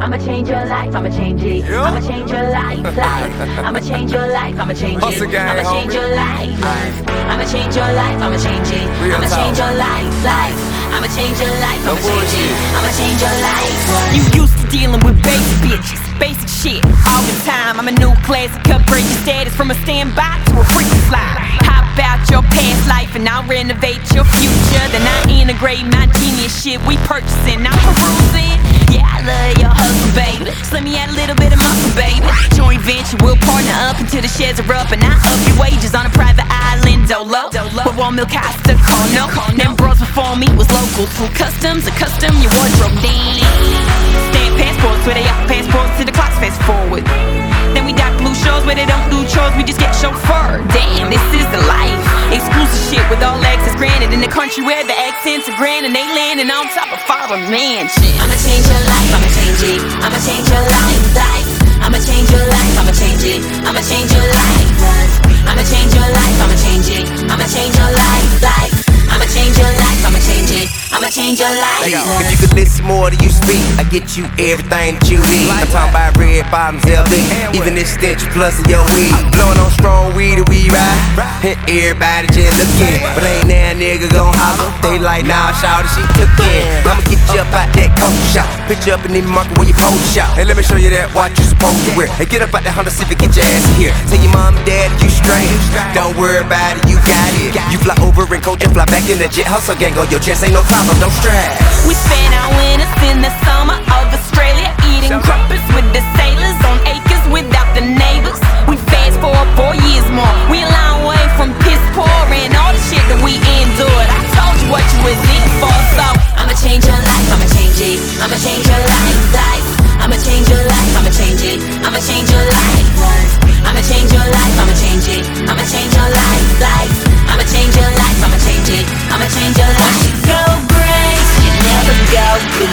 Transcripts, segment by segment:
I'ma change your life, I'ma change it. Yeah. I'ma change your life, life. I'ma change your life, I'ma change Hustle it. gang, I'ma change your life, life. I'ma change your life, I'ma change it. Real I'ma talk. change your life, life. I'ma change your life, I'ma change it. I'ma change your life. You used to dealing with basic bitches, basic shit all the time. I'm a new classic, upgrade your status from a standby to a freaking fly. Hop out your past life and I'll renovate your future. Then I integrate my genius shit we purchasing, I'm perusing. Yeah, I love your hustle, baby. Slim me out a little bit of muscle, baby. Joint venture, we'll partner up until the shares are up and I up your wages on a private island, dolo. With one milk Costa Cono. Them bros before me was local, so customs, a custom your wardrobe, damn. Stamp passports where they off passports to the clocks fast forward. Then we dock blue shows where they don't do chores, we just get chauffeur. Damn, this is the life. Exclusive shit with all access granted in the country where the accents are grand and they landing on top of father mansion. I'ma change your life, I'ma change it. I'ma change your life, life. I'ma change your life, I'ma change it. I'ma change your life. I'ma change your life, I'ma change it. I'ma change change your life. If you could listen more to you speak, I get you everything that you need. I'm talking about red bottoms, LD, even this stench plus of your weed. Blowing on strong weed that we ride, and everybody just looking. But ain't that nigga gon' holler? They like, nah, shout she cooking. I'ma get you up out that coat shop, put you up in the market when you post shop. And let me show you that watch you supposed to wear. And get up out that Honda Civic, get your ass here. Tell your mom and dad you straight. Don't worry about it, you got it. You fly over and coach and fly back in the jet. Hustle gang on your chest, ain't no problem, don't stress. We spent our winters in the summer of Australia eating crumpets with the sailors on acres without the neighbors. We fast forward four years more. We a long way from piss poor and all the shit that we endured. I told you what you was in for, so I'ma change your life, I'ma change it. I'ma change your life, life. I'ma change your life, I'ma change it. I'ma change your life, life. I'ma change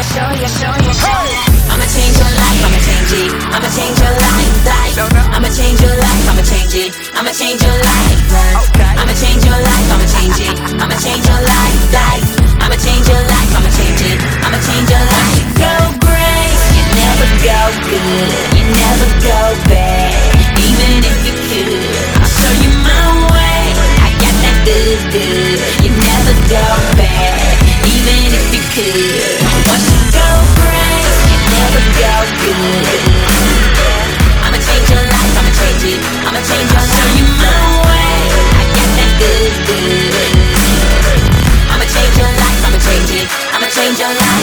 you, show you, show you, show you. I'ma change your life, I'ma change it. I'ma change your life, life. I'ma change your life, I'ma change it. I'ma change your life, life. I'ma change your life, I'ma change it. I'ma change your life, life. I'ma change your life, I'ma change it. I'ma change your life. Go great, you never go good, you never go bad, even if you could. I'll show you my way. I got that good, good. You never go bad, even if you could. change your life.